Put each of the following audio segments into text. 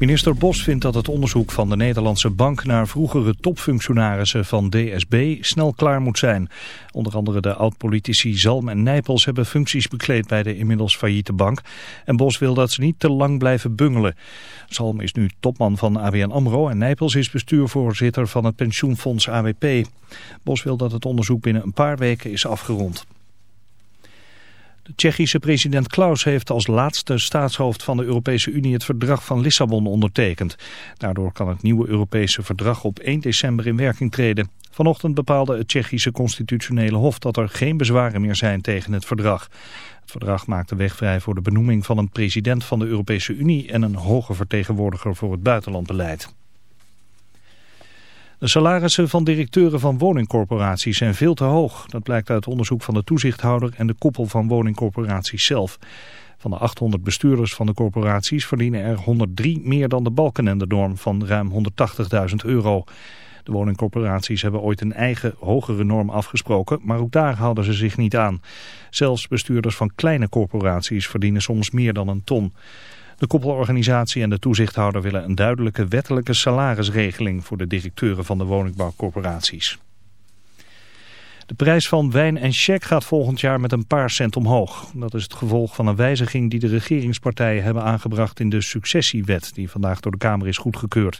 Minister Bos vindt dat het onderzoek van de Nederlandse bank naar vroegere topfunctionarissen van DSB snel klaar moet zijn. Onder andere de oud-politici Zalm en Nijpels hebben functies bekleed bij de inmiddels failliete bank. En Bos wil dat ze niet te lang blijven bungelen. Zalm is nu topman van ABN AMRO en Nijpels is bestuurvoorzitter van het pensioenfonds AWP. Bos wil dat het onderzoek binnen een paar weken is afgerond. De Tsjechische president Klaus heeft als laatste staatshoofd van de Europese Unie het verdrag van Lissabon ondertekend. Daardoor kan het nieuwe Europese verdrag op 1 december in werking treden. Vanochtend bepaalde het Tsjechische constitutionele hof dat er geen bezwaren meer zijn tegen het verdrag. Het verdrag maakt de weg vrij voor de benoeming van een president van de Europese Unie en een hoge vertegenwoordiger voor het buitenlandbeleid. De salarissen van directeuren van woningcorporaties zijn veel te hoog. Dat blijkt uit onderzoek van de toezichthouder en de koepel van woningcorporaties zelf. Van de 800 bestuurders van de corporaties verdienen er 103 meer dan de balkenende-norm van ruim 180.000 euro. De woningcorporaties hebben ooit een eigen hogere norm afgesproken, maar ook daar houden ze zich niet aan. Zelfs bestuurders van kleine corporaties verdienen soms meer dan een ton. De koepelorganisatie en de toezichthouder willen een duidelijke wettelijke salarisregeling voor de directeuren van de woningbouwcorporaties. De prijs van wijn en cheque gaat volgend jaar met een paar cent omhoog. Dat is het gevolg van een wijziging die de regeringspartijen hebben aangebracht in de successiewet die vandaag door de Kamer is goedgekeurd.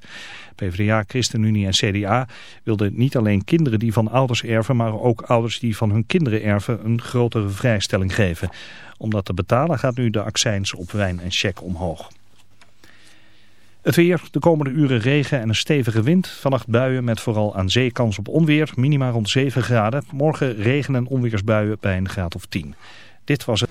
PvdA, ChristenUnie en CDA wilden niet alleen kinderen die van ouders erven, maar ook ouders die van hun kinderen erven een grotere vrijstelling geven. Om dat te betalen gaat nu de accijns op wijn en cheque omhoog. Het weer, de komende uren regen en een stevige wind. Vannacht buien met vooral aan zee kans op onweer, minima rond 7 graden. Morgen regen en onweersbuien bij een graad of 10. Dit was het.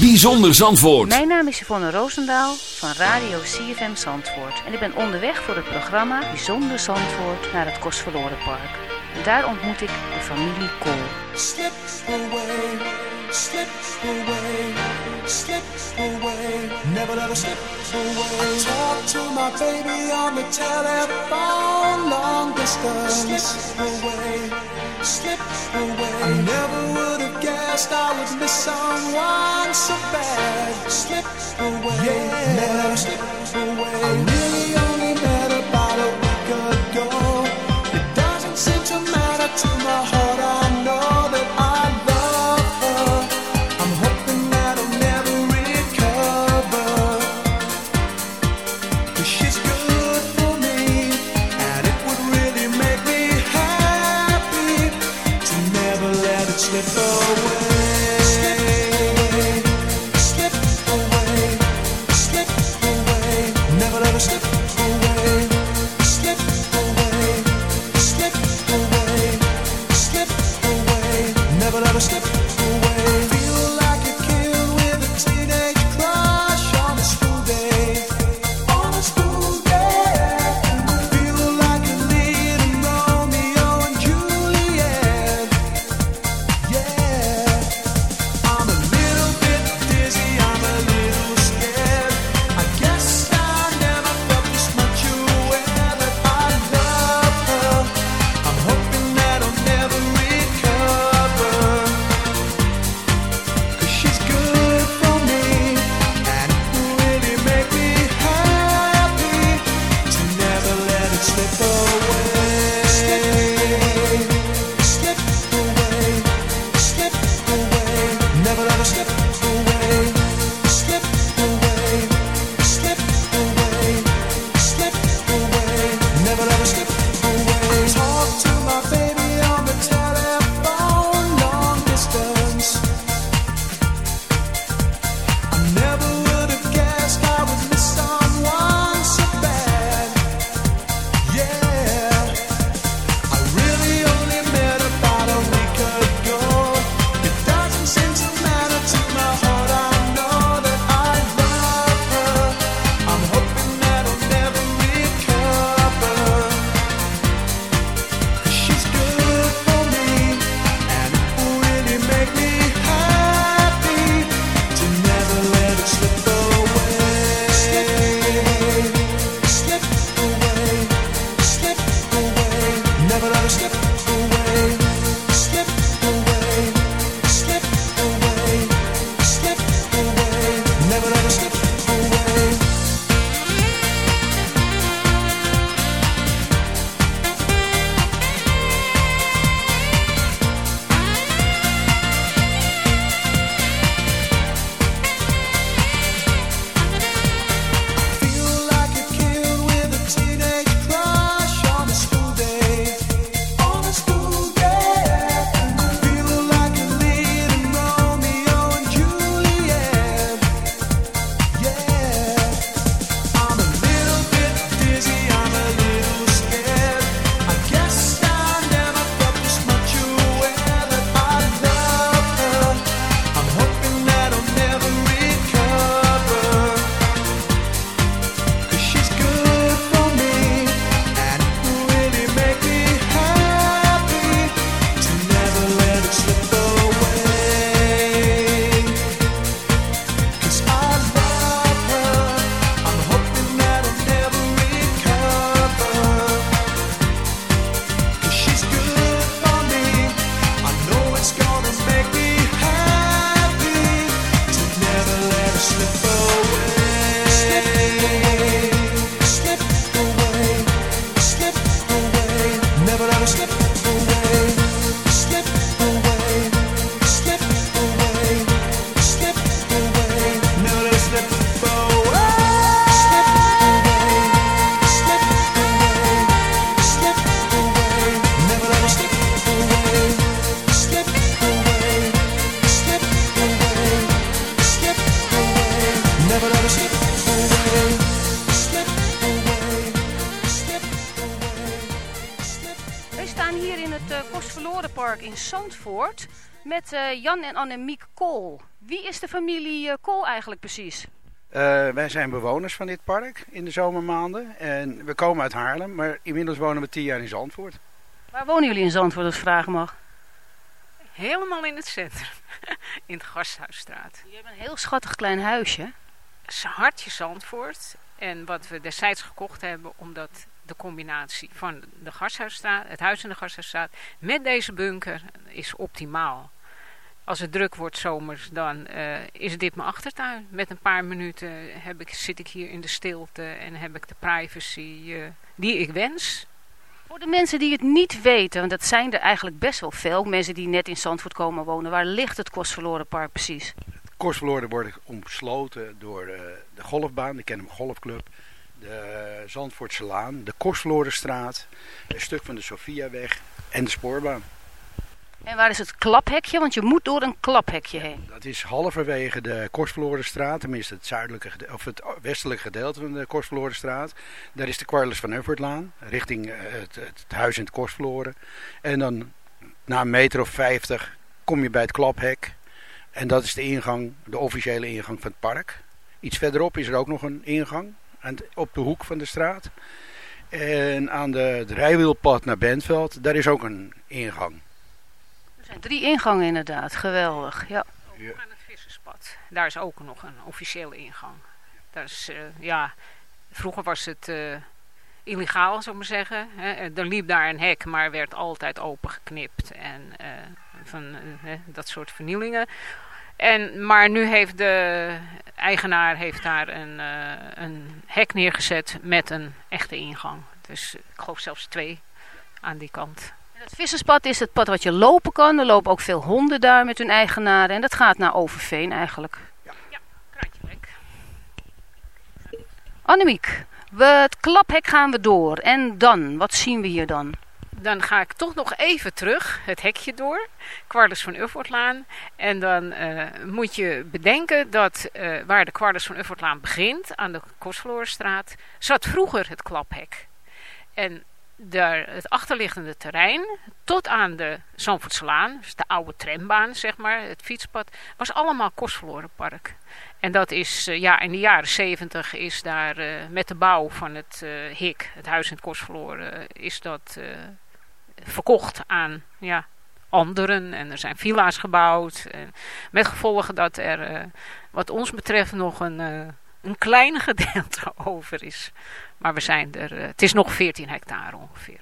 Bijzonder Zandvoort. Mijn naam is Yvonne Roosendaal van Radio CFM Zandvoort. En ik ben onderweg voor het programma Bijzonder Zandvoort naar het Kostverloren Park. En daar ontmoet ik de familie Kool. Slip away, slip away, slip away, never let her slip away. Talk to my baby on the telephone, long distance. Slip away, slip away. I never would have guessed I would miss someone so bad. Slip away, yeah, never let her slip away. I really only met about a week ago. It doesn't seem to matter to my heart. En Annemiek Kool. Wie is de familie uh, Kool eigenlijk precies? Uh, wij zijn bewoners van dit park in de zomermaanden. En we komen uit Haarlem, maar inmiddels wonen we tien jaar in Zandvoort. Waar wonen jullie in Zandvoort, als ik vragen mag? Helemaal in het centrum. In de Gasthuisstraat. Je hebt een heel schattig klein huisje. Hartje Zandvoort. En wat we destijds gekocht hebben, omdat de combinatie van de Gasthuisstraat, het huis in de Gasthuisstraat met deze bunker is optimaal. Als het druk wordt zomers, dan uh, is dit mijn achtertuin. Met een paar minuten heb ik, zit ik hier in de stilte en heb ik de privacy uh, die ik wens. Voor de mensen die het niet weten, want dat zijn er eigenlijk best wel veel, mensen die net in Zandvoort komen wonen, waar ligt het Kostverlorenpark precies? Het Kostverloren wordt omsloten door uh, de golfbaan, de Kennem Golfclub, de Zandvoortse Laan, de Kostverlorenstraat, een stuk van de Sofiaweg en de spoorbaan. En waar is het klaphekje? Want je moet door een klaphekje heen. Dat is halverwege de Kostverlorenstraat, tenminste het, zuidelijke, of het westelijke gedeelte van de Kostverlorenstraat. Daar is de Quarles van Uffertlaan, richting het, het, huis in het Kostverloren. En dan na een meter of vijftig kom je bij het klaphek. En dat is de ingang, de officiële ingang van het park. Iets verderop is er ook nog een ingang, op de hoek van de straat. En aan de, het rijwielpad naar Bentveld, daar is ook een ingang. Er zijn drie ingangen inderdaad, geweldig. Ja. ja. Aan het visserspad, daar is ook nog een officiële ingang. Daar is, uh, ja, vroeger was het uh, illegaal, zou ik maar zeggen. Hè. Er liep daar een hek, maar werd altijd opengeknipt en uh, van dat soort vernielingen. En, maar nu heeft de eigenaar heeft daar een, uh, een hek neergezet met een echte ingang. Dus ik geloof zelfs twee aan die kant. En het visserspad is het pad wat je lopen kan. Er lopen ook veel honden daar met hun eigenaren. En dat gaat naar Overveen eigenlijk. Ja, ja kraantje weg. Annemiek, we, het klaphek gaan we door. En dan, wat zien we hier dan? dan ga ik toch nog even terug het hekje door, Quarles van Uffortlaan. En dan uh, moet je bedenken dat uh, waar de Quarles van Uffortlaan begint, aan de Kostverlorenstraat, zat vroeger het klaphek. En daar, het achterliggende terrein, tot aan de Zandvoortslaan, dus de oude trambaan, zeg maar, het fietspad, was allemaal Kostverlorenpark. En dat is, uh, ja, in de jaren zeventig is daar met de bouw van het HIK, het Huis in het Kostverloren, is dat verkocht aan ja, anderen. En er zijn villa's gebouwd. En met gevolgen dat er uh, wat ons betreft nog een, uh, een klein gedeelte over is. Maar we zijn er, uh, het is nog 14 hectare ongeveer.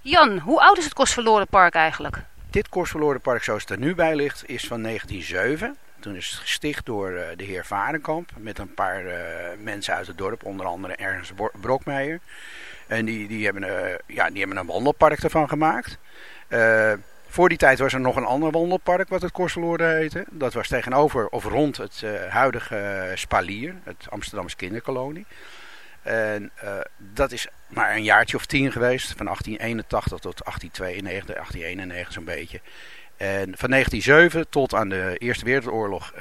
Jan, hoe oud is het Kostverlorenpark eigenlijk? Dit Kostverlorenpark zoals het er nu bij ligt is van 1907. Toen is het gesticht door uh, de heer Varenkamp met een paar uh, mensen uit het dorp, onder andere Ernst Brokmeijer. En die, die, hebben, uh, ja, die hebben een wandelpark ervan gemaakt. Voor die tijd was er nog een ander wandelpark wat het Korseloorde heette. Dat was tegenover of rond het uh, huidige Spalier, het Amsterdamse kinderkolonie. En dat is maar een jaartje of tien geweest, van 1881 tot 1892, 1891 zo'n beetje. En van 1907 tot aan de Eerste Wereldoorlog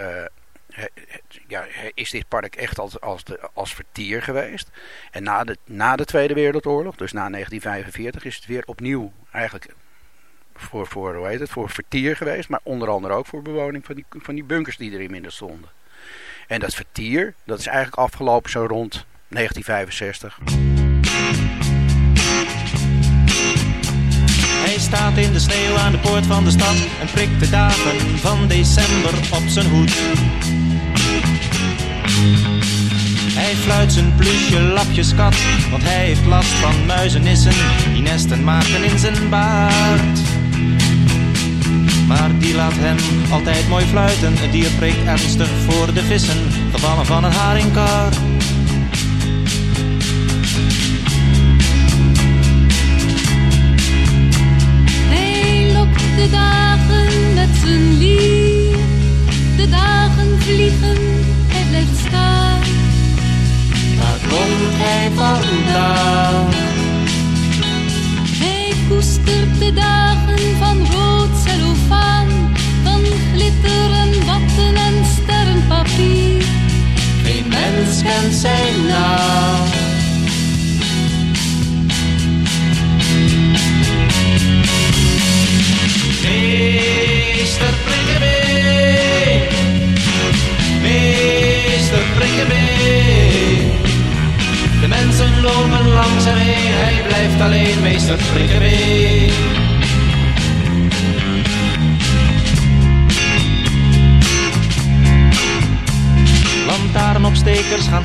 ja, is dit park echt als, als, de, als vertier geweest. En na de, na de Tweede Wereldoorlog, dus na 1945, is het weer opnieuw eigenlijk voor, voor, vertier geweest. Maar onder andere ook voor bewoning van die, van die bunkers die er inmiddels stonden. En dat vertier, dat is eigenlijk afgelopen zo rond 1965. Hij staat in de sneeuw aan de poort van de stad en prikt de dagen van december op zijn hoed. Hij fluit zijn plusje lapjeskat, want hij heeft last van muizenissen die nesten maken in zijn baard. Maar die laat hem altijd mooi fluiten, het dier prikt ernstig voor de vissen, gevallen van een haringkar.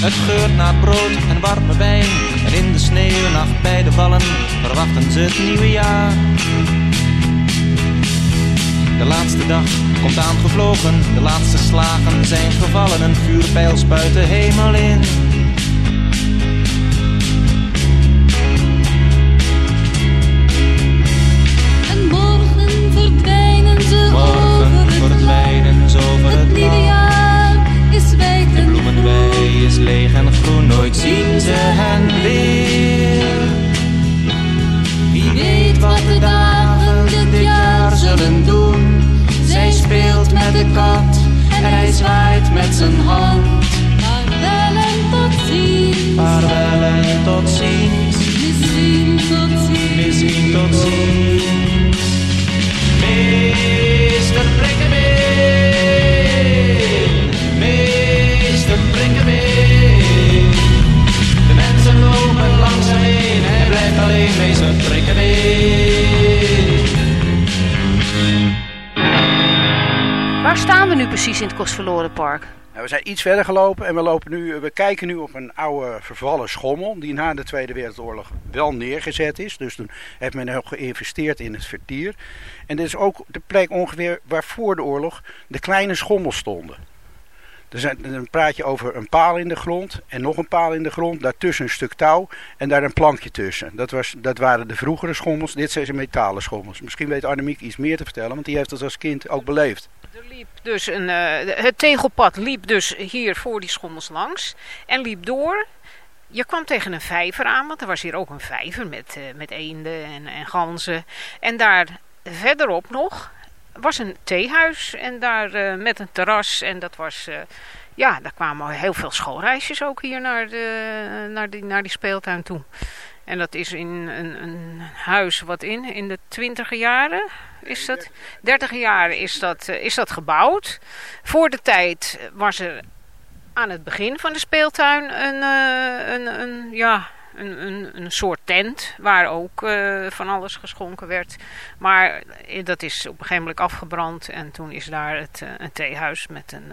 Het geurt naar brood en warme wijn. En in de sneeuwnacht bij de vallen verwachten ze het nieuwe jaar. De laatste dag komt aangevlogen, de laatste slagen zijn gevallen. Een vuurpijl spuit de hemel in. De kat en hij zwaait met zijn hand. Vaarwel en tot ziens. Vaarwel en tot ziens. Misschien tot ziens. Misschien tot ziens. Meester Prikkebeen, meester Prikkebeen. De mensen lopen langs hem heen, hij blijft alleen meester Prikkebeen. Waar staan we nu precies in het Kostverlorenpark? Nou, we zijn iets verder gelopen en we, lopen nu, we kijken nu op een oude vervallen schommel die na de Tweede Wereldoorlog wel neergezet is. Dus toen heeft men ook geïnvesteerd in het vertier. En dit is ook de plek ongeveer waar voor de oorlog de kleine schommels stonden. Er dan praat je over een paal in de grond en nog een paal in de grond. Daartussen een stuk touw en daar een plankje tussen. Dat, was, dat waren de vroegere schommels. Dit zijn metalen schommels. Misschien weet Annemiek iets meer te vertellen, want die heeft het als kind ook beleefd. Er liep dus een, eh, het tegelpad liep dus hier voor die schommels langs en liep door. Je kwam tegen een vijver aan, want er was hier ook een vijver met, eh, met eenden en, en ganzen. En daar verderop nog was een theehuis en daar eh, met een terras. En dat was, ja, daar kwamen heel veel schoolreisjes ook hier naar, de, naar, die, naar die speeltuin toe. En dat is in een, een huis wat in, in de twintiger jaren is dat, dertiger jaren is dat, eh, is dat gebouwd. Voor de tijd was er aan het begin van de speeltuin een, eh, een, een, ja, een, een, een soort tent waar ook eh, van alles geschonken werd. Maar dat is op een gegeven moment afgebrand en toen is daar het, een theehuis met een...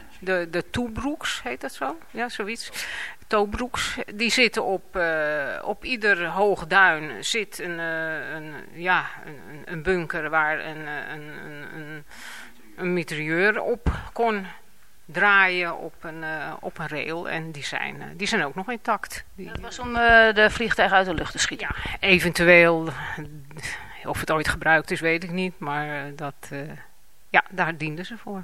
De, de toebroeks heet dat zo? Ja, zoiets. Tobroeks, die zitten op, uh, op ieder hoog duin zit een, uh, een, ja, een, een, bunker waar een, een, een, een mitrailleur op kon draaien op een, uh, op een rail. En die zijn, die zijn ook nog intact. Die, dat was om de vliegtuigen uit de lucht te schieten? Ja, eventueel. Of het ooit gebruikt is, weet ik niet. Maar dat, ja, daar dienden ze voor.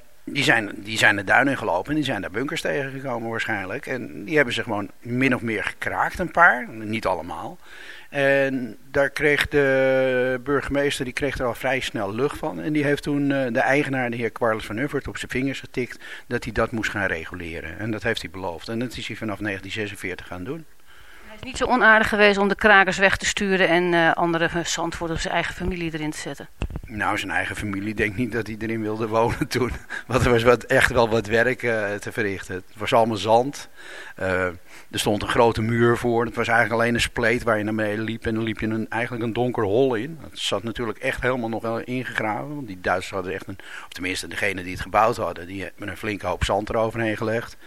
die zijn, die zijn de duinen gelopen en die zijn daar bunkers tegengekomen waarschijnlijk. En die hebben ze gewoon min of meer gekraakt, een paar. Niet allemaal. En daar kreeg de burgemeester die kreeg er al vrij snel lucht van. En die heeft toen uh, de eigenaar, de heer Quarles van Uffert, op zijn vingers getikt dat hij dat moest gaan reguleren. En dat heeft hij beloofd. En dat is hij vanaf 1946 gaan doen niet zo onaardig geweest om de krakers weg te sturen en uh, andere Zandvoort of zijn eigen familie erin te zetten? Nou, zijn eigen familie denk niet dat hij erin wilde wonen toen. Want er was wat, echt wel wat werk uh, te verrichten. Het was allemaal zand. Uh, er stond een grote muur voor. Het was eigenlijk alleen een spleet waar je naar beneden liep. En dan liep je een, eigenlijk een donker hol in. Dat zat natuurlijk echt helemaal nog wel ingegraven. Want die Duitsers hadden echt een... Of tenminste, degene die het gebouwd hadden. Die hebben een flinke hoop zand eroverheen gelegd.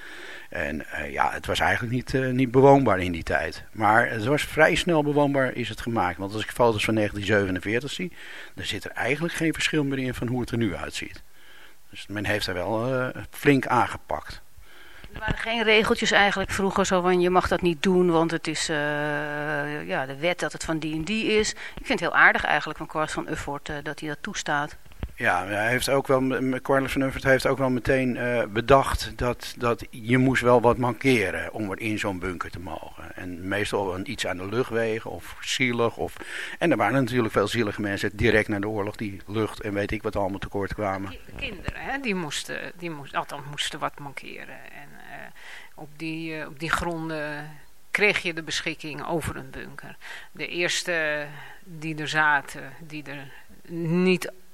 En uh, ja, het was eigenlijk niet, uh, niet bewoonbaar in die tijd. Maar het was vrij snel bewoonbaar is het gemaakt. Want als ik foto's van 1947 zie, dan zit er eigenlijk geen verschil meer in van hoe het er nu uitziet. Dus men heeft er wel uh, flink aangepakt. Er waren geen regeltjes eigenlijk vroeger zo van je mag dat niet doen, want het is ja, de wet dat het van die en die is. Ik vind het heel aardig eigenlijk van Kwart van Uffort dat hij dat toestaat. Ja, hij heeft ook wel, Cornelis van Uffert heeft ook wel meteen uh, bedacht dat, dat je moest wel wat mankeren om er in zo'n bunker te mogen. En meestal iets aan de luchtwegen of zielig. Of, en er waren natuurlijk veel zielige mensen direct na de oorlog die lucht en weet ik wat allemaal tekort kwamen. De kinderen, hè, die moesten, die moesten, althans moesten wat mankeren. En op, die, uh, op die gronden kreeg je de beschikking over een bunker. De eerste die er zaten, die er niet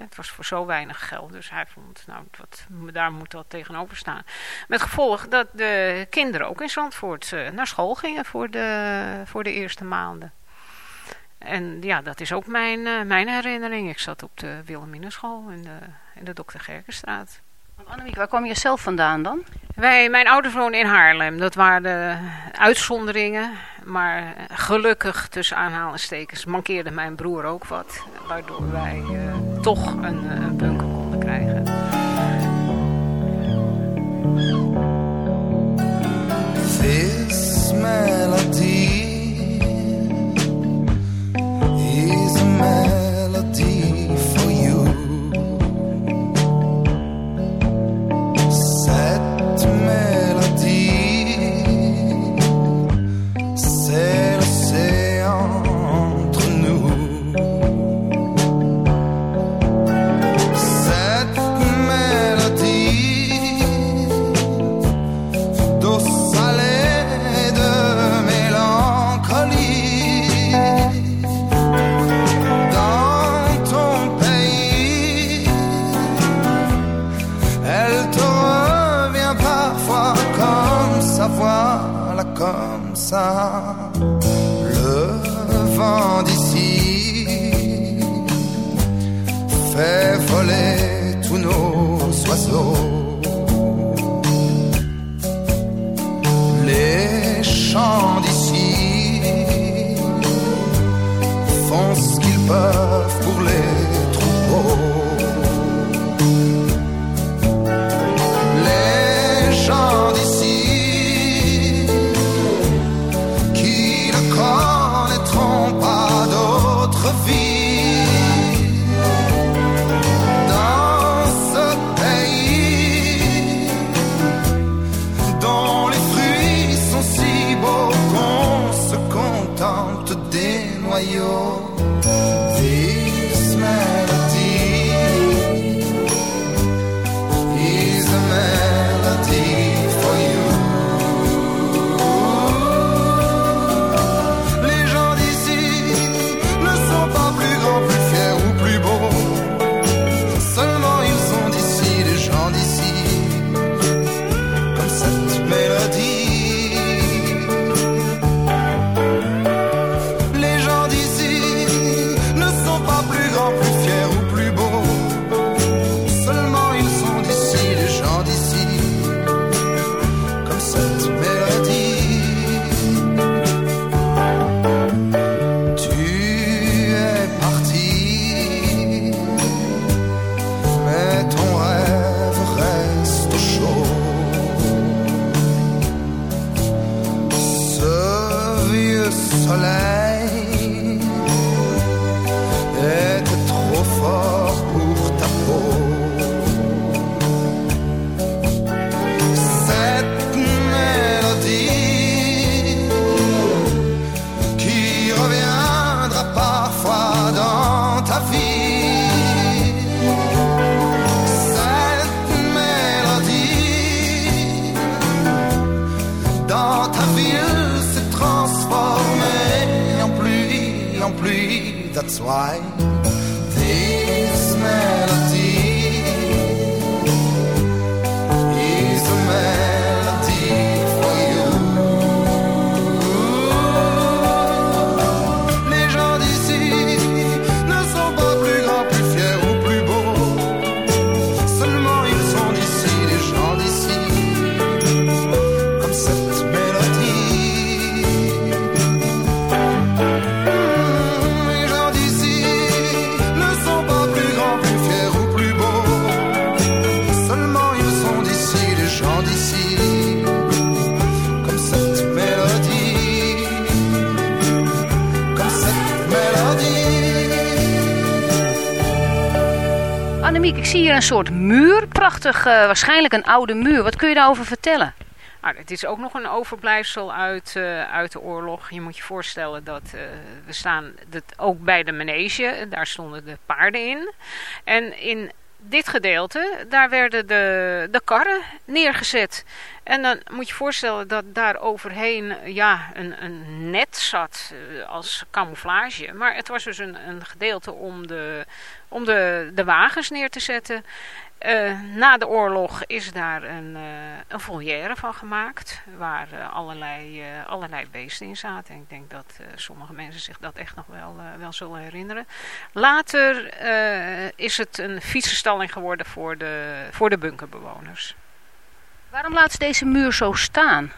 Het was voor zo weinig geld, dus hij vond, nou, wat, daar moet dat tegenover staan. Met gevolg dat de kinderen ook in Zandvoort uh, naar school gingen voor de, voor de eerste maanden. En ja, dat is ook mijn, uh, mijn herinnering. Ik zat op de Wilhelminenschool in de, in de Dr. Gerkenstraat. Annemiek, waar kwam je zelf vandaan dan? Wij, mijn ouders woonden in Haarlem. Dat waren de uitzonderingen. Maar gelukkig, tussen aanhalingstekens, mankeerde mijn broer ook wat. Waardoor wij uh, toch een, een bunker konden krijgen. Een soort muur. Prachtig, waarschijnlijk een oude muur. Wat kun je daarover vertellen? Nou, het is ook nog een overblijfsel uit, uh, uit de oorlog. Je moet je voorstellen dat uh, we staan dat ook bij de manege. Daar stonden de paarden in. En in dit gedeelte, daar werden de, de karren neergezet. En dan moet je voorstellen dat daar overheen ja, een, een net zat als camouflage. Maar het was dus een, een gedeelte om, de, om de, de wagens neer te zetten. Uh, na de oorlog is daar een, uh, een volière van gemaakt. Waar uh, allerlei, allerlei beesten in zaten. En ik denk dat sommige mensen zich dat echt nog wel, wel zullen herinneren. Later is het een fietsenstalling geworden voor de, voor de bunkerbewoners. Waarom laat ze deze muur zo staan?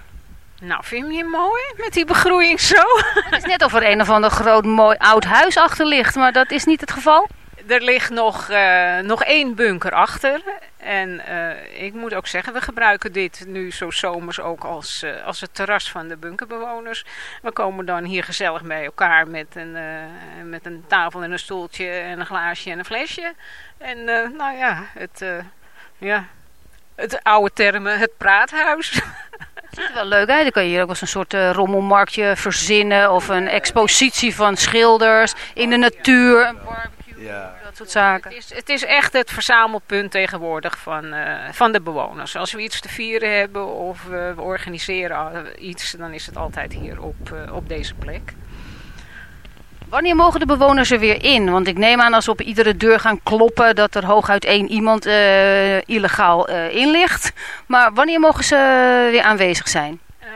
Nou, vind je hem mooi met die begroeiing zo? Het is net of er een of ander groot mooi oud huis achter ligt, maar dat is niet het geval er ligt nog, uh, nog één bunker achter. En uh, ik moet ook zeggen, we gebruiken dit nu zo zomers ook als, uh, als het terras van de bunkerbewoners. We komen dan hier gezellig bij elkaar met een, met een tafel en een stoeltje en een glaasje en een flesje. En nou ja, het, ja, het oude termen, het praathuis. Het ziet er wel leuk uit. Dan kan je hier ook eens een soort uh, rommelmarktje verzinnen. Of een expositie van schilders in de natuur. Een barbecue, ja. Dat soort zaken. Het is, het is echt het verzamelpunt tegenwoordig van, uh, van de bewoners. Als we iets te vieren hebben of we organiseren iets, dan is het altijd hier op, uh, op deze plek. Wanneer mogen de bewoners er weer in? Want ik neem aan als we op iedere deur gaan kloppen dat er hooguit één iemand uh, illegaal in ligt. Maar wanneer mogen ze weer aanwezig zijn?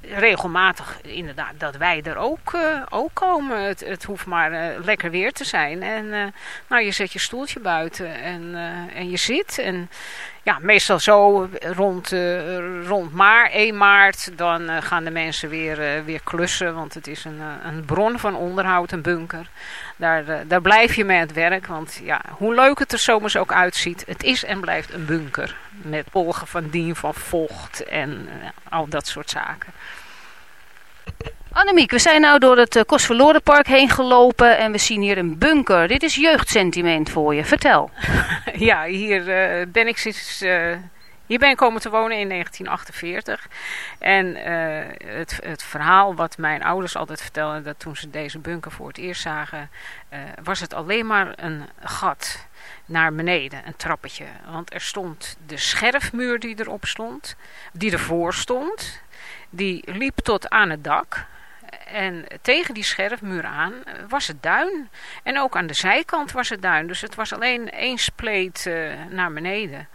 regelmatig inderdaad dat wij er ook, uh, ook komen. Het, het hoeft maar uh, lekker weer te zijn. En uh, nou, je zet je stoeltje buiten en, en je zit. En ja, meestal zo rond, rond maar 1 maart, dan gaan de mensen weer, weer klussen. Want het is een, een bron van onderhoud, een bunker. Daar, daar blijf je mee aan het werk. Want ja, hoe leuk het er zomers ook uitziet, het is en blijft een bunker. Met polgen van dien, van vocht en al dat soort zaken. Annemiek, we zijn nou door het Kostverlorenpark heen gelopen en we zien hier een bunker. Dit is jeugdsentiment voor je. Vertel. ja, hier uh, ben ik sinds... Uh, hier ben ik komen te wonen in 1948. En het, het verhaal wat mijn ouders altijd vertelden... dat toen ze deze bunker voor het eerst zagen... was het alleen maar een gat naar beneden, een trappetje. Want er stond de scherfmuur die erop stond, die ervoor stond... Die liep tot aan het dak. En tegen die scherfmuur aan was het duin. En ook aan de zijkant was het duin. Dus het was alleen één spleet uh, naar beneden.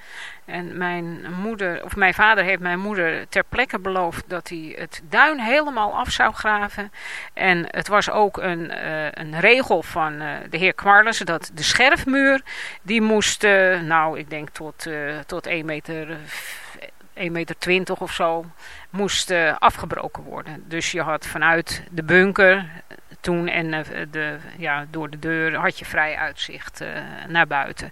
En mijn moeder, of mijn vader heeft mijn moeder ter plekke beloofd dat hij het duin helemaal af zou graven. En het was ook een, uh, een regel van de heer Kwarles dat de scherfmuur, die moest, nou ik denk tot, tot 1 meter 1,20 meter of zo, moest uh, afgebroken worden. Dus je had vanuit de bunker toen en uh, de, ja, door de deur had je vrij uitzicht naar buiten.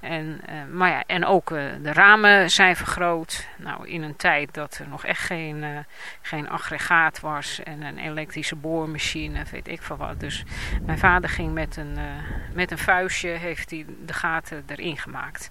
En, maar ja, en ook de ramen zijn vergroot. Nou, in een tijd dat er nog echt geen, geen aggregaat was en een elektrische boormachine, weet ik van wat. Dus mijn vader ging met een, met een vuistje, heeft hij de gaten erin gemaakt.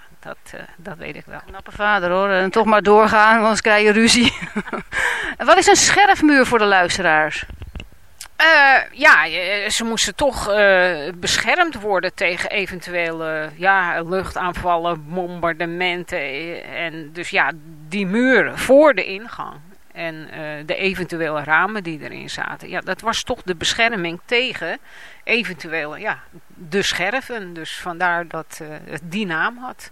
Dat, uh, dat weet ik wel. Knappe vader hoor. En toch maar doorgaan, anders krijg je ruzie. wat is een scherfmuur voor de luisteraars? Uh, ja, ze moesten toch uh, beschermd worden tegen eventuele ja, luchtaanvallen, bombardementen. En dus ja, die muur voor de ingang. en de eventuele ramen die erin zaten. Ja, dat was toch de bescherming tegen eventuele, ja, de scherven. Dus vandaar dat het die naam had.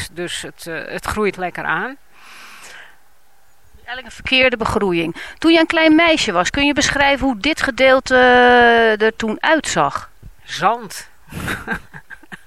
dus het, uh, het groeit lekker aan. Eigenlijk een verkeerde begroeiing. Toen je een klein meisje was, kun je beschrijven hoe dit gedeelte uh, er toen uitzag? Zand.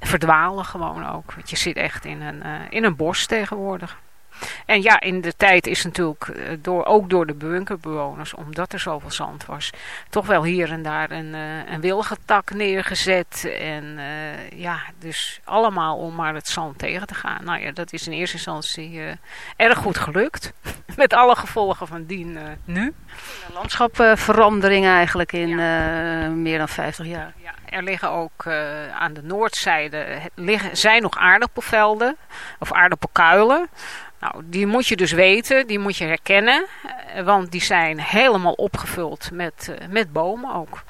verdwalen gewoon ook. Want je zit echt in een, uh, in een bos tegenwoordig. En ja, in de tijd is natuurlijk, uh, door, ook door de bunkerbewoners, omdat er zoveel zand was, toch wel hier en daar een, uh, een wilgetak neergezet. En ja, dus allemaal om maar het zand tegen te gaan. Nou ja, dat is in eerste instantie erg goed gelukt. Met alle gevolgen van dien nu. Een landschapverandering eigenlijk in ja. meer dan 50 jaar. Ja er liggen ook aan de noordzijde liggen, zijn nog aardappelvelden of aardappelkuilen. Nou, die moet je dus weten, die moet je herkennen, want die zijn helemaal opgevuld met, uh, met bomen ook.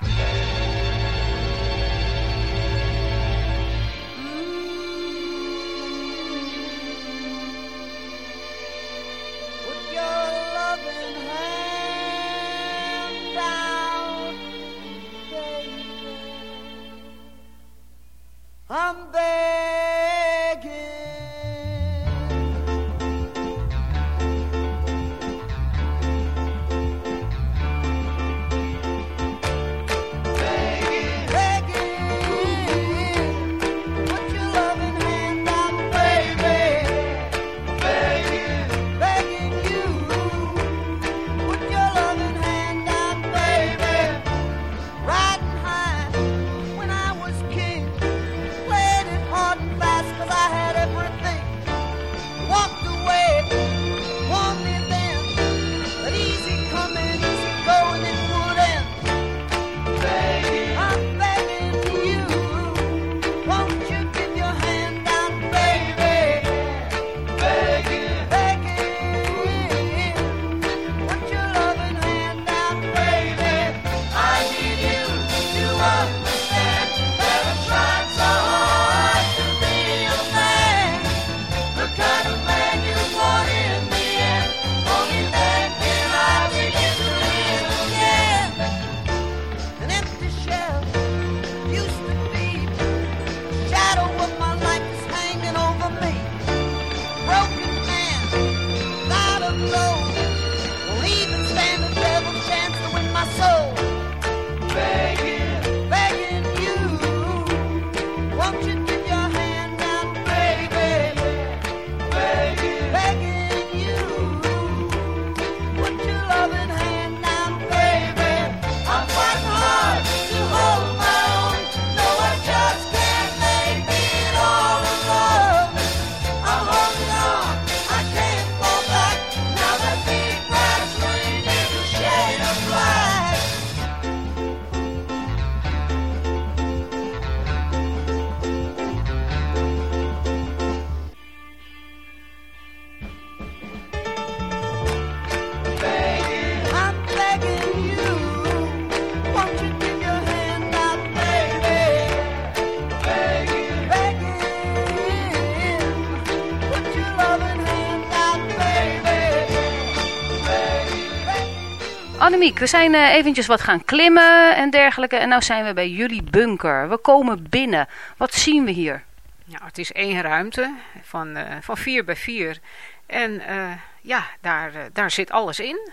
Annemiek, we zijn uh, eventjes wat gaan klimmen en dergelijke. En nu zijn we bij jullie bunker. We komen binnen. Wat zien we hier? Ja, het is één ruimte van, uh, van vier bij vier. En uh, ja, daar, daar zit alles in.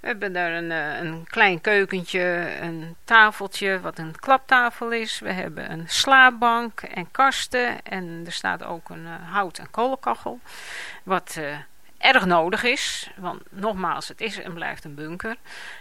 We hebben daar een, een klein keukentje, een tafeltje wat een klaptafel is. We hebben een slaapbank en kasten. En er staat ook een hout- en kolenkachel. Wat erg nodig is. Want nogmaals, het is en blijft een bunker.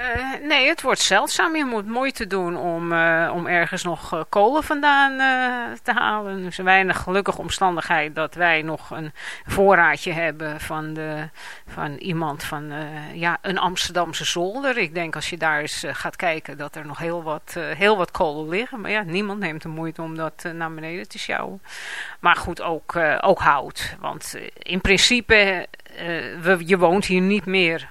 Uh, nee, het wordt zeldzaam. Je moet moeite doen om, uh, om ergens nog uh, kolen vandaan te halen. Dus een weinig gelukkige omstandigheid dat wij nog een voorraadje hebben van, de, van iemand van ja, een Amsterdamse zolder. Ik denk als je daar eens gaat kijken dat er nog heel wat, heel wat kolen liggen. Maar ja, niemand neemt de moeite om dat naar beneden te sjouwen. Maar goed, ook, ook hout. Want in principe, we, je woont hier niet meer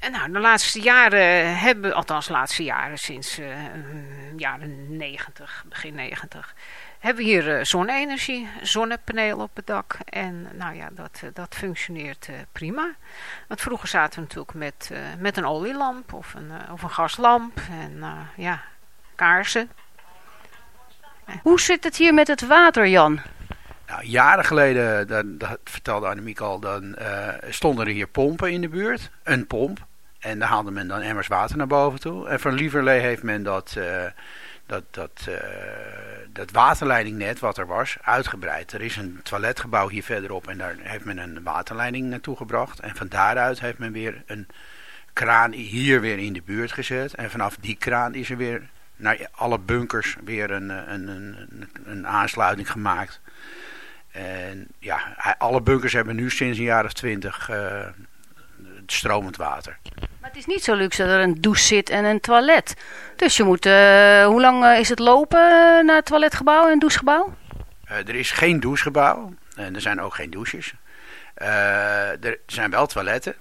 En nou, de laatste jaren hebben, althans de laatste jaren, sinds uh, jaren 90, begin 90, hebben we hier uh, zonne-energie, zonnepanelen op het dak. En nou ja, dat, uh, dat functioneert prima. Want vroeger zaten we natuurlijk met, met een olielamp of een, of een gaslamp en ja, kaarsen. Hoe zit het hier met het water, Jan? Nou, jaren geleden, dat, dat vertelde Annemiek al, dan stonden er hier pompen in de buurt. Een pomp. En daar haalde men dan emmers water naar boven toe. En van Lieverlee heeft men dat, uh, dat, dat, uh, dat waterleidingnet wat er was uitgebreid. Er is een toiletgebouw hier verderop en daar heeft men een waterleiding naartoe gebracht. En van daaruit heeft men weer een kraan hier weer in de buurt gezet. En vanaf die kraan is er weer naar alle bunkers weer een, een, een, een aansluiting gemaakt. En ja, alle bunkers hebben nu sinds een jaar of twintig stromend water. Maar het is niet zo luxe dat er een douche zit en een toilet. Dus je moet, uh, hoe lang uh, is het lopen naar het toiletgebouw en douchegebouw? Uh, er is geen douchegebouw en er zijn ook geen douches. er zijn wel toiletten.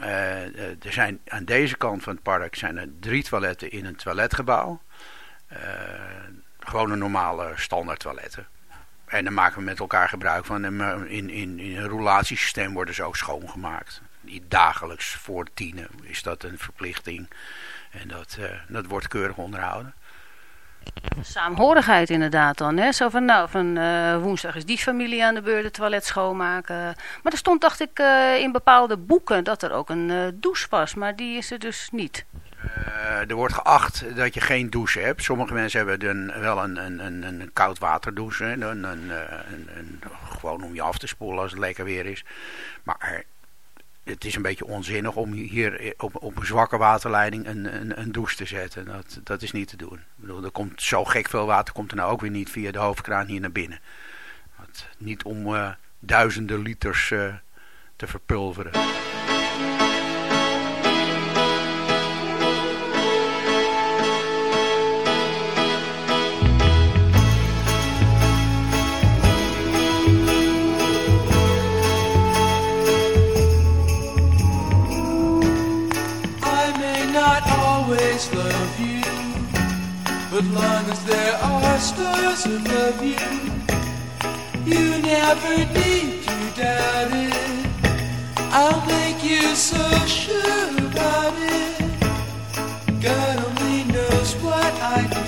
er zijn aan deze kant van het park zijn er drie toiletten in een toiletgebouw. gewoon een normale standaard toiletten. En daar maken we met elkaar gebruik van. En in, in, in een roulatiesysteem worden ze ook schoongemaakt dagelijks voor tienen is dat een verplichting. En dat, uh, dat wordt keurig onderhouden. Saamhorigheid inderdaad dan. Hè? Zo van, nou, van uh, woensdag is die familie aan de beurt het toilet schoonmaken. Maar er stond, dacht ik, uh, in bepaalde boeken dat er ook een douche was. Maar die is er dus niet. er wordt geacht dat je geen douche hebt. Sommige mensen hebben een, wel een, een, een, een koud waterdouche. Een, een, een, gewoon om je af te spoelen als het lekker weer is. Maar het is een beetje onzinnig om hier op, op een zwakke waterleiding een, een, een, douche te zetten. Dat, dat is niet te doen. Ik bedoel, er komt zo gek veel water komt er nou ook weer niet via de hoofdkraan hier naar binnen. Niet om uh, duizenden liters uh, te verpulveren. Stars above you, you never need to doubt it. I'll make you so sure about it. God only knows what I'd be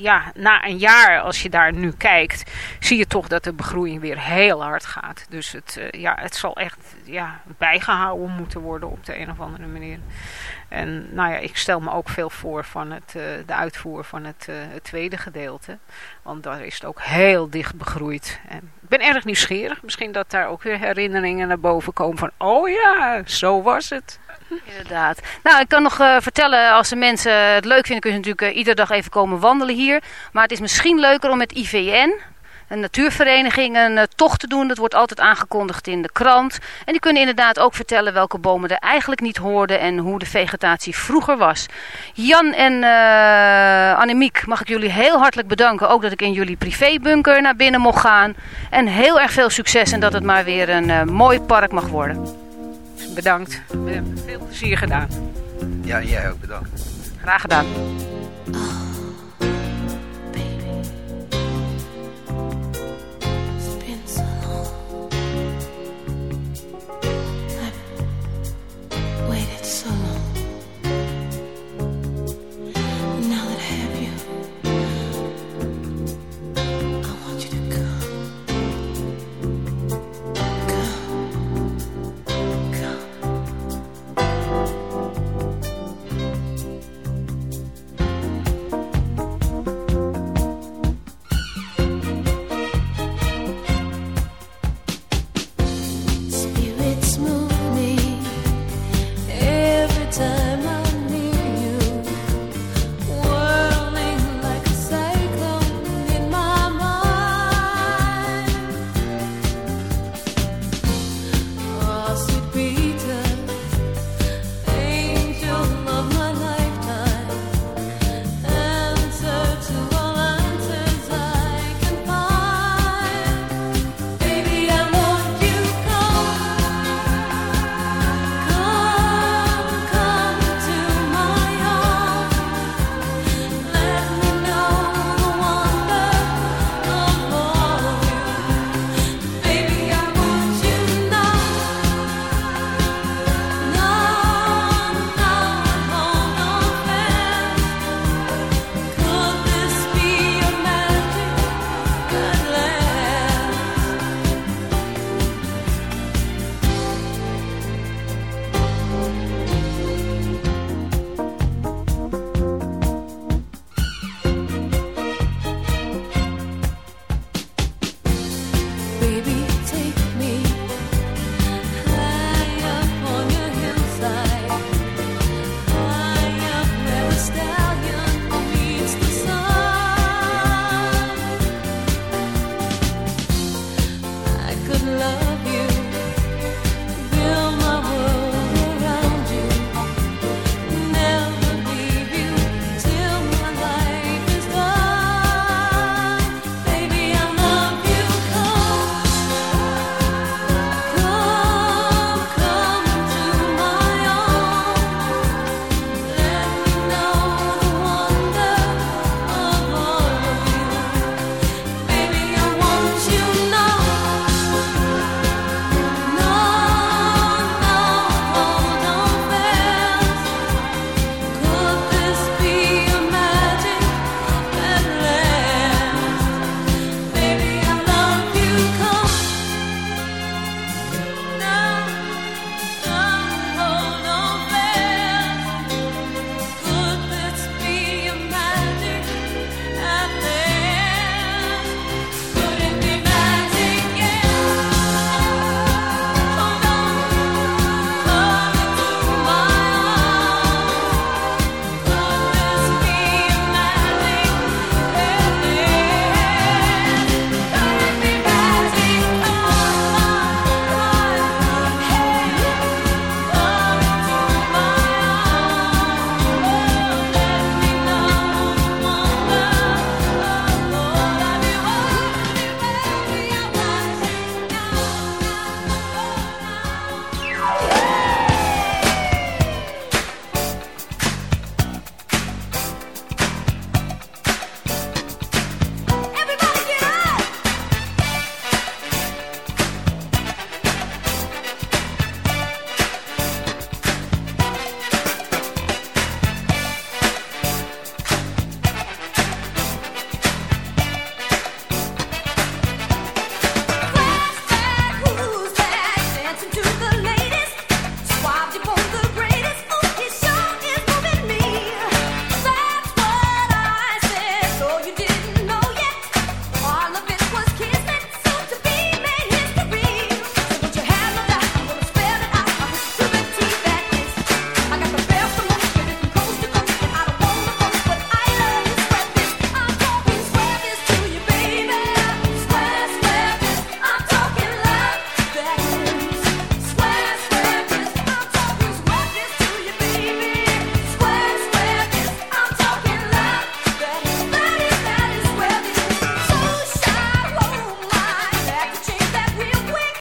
ja, na een jaar, als je daar nu kijkt, zie je toch dat de begroeiing weer heel hard gaat. Dus het, uh, ja, het zal echt ja, bijgehouden moeten worden op de een of andere manier. En nou ja, ik stel me ook veel voor van het, uh, de uitvoer van het, uh, het, tweede gedeelte. Want daar is het ook heel dicht begroeid. En ik ben erg nieuwsgierig. Misschien dat daar ook weer herinneringen naar boven komen van... Oh ja, zo was het. Inderdaad. Nou, ik kan nog uh, vertellen, als de mensen het leuk vinden, kun je natuurlijk iedere dag even komen wandelen hier. Maar het is misschien leuker om met IVN, een natuurvereniging, een uh, tocht te doen. Dat wordt altijd aangekondigd in de krant. En die kunnen inderdaad ook vertellen welke bomen er eigenlijk niet hoorden en hoe de vegetatie vroeger was. Jan en uh, Annemiek, mag ik jullie heel hartelijk bedanken. Ook dat ik in jullie privébunker naar binnen mocht gaan. En heel erg veel succes en dat het maar weer een uh, mooi park mag worden. Bedankt. We hebben veel plezier gedaan. Ja, jij ook bedankt. Graag gedaan. Oh. sana.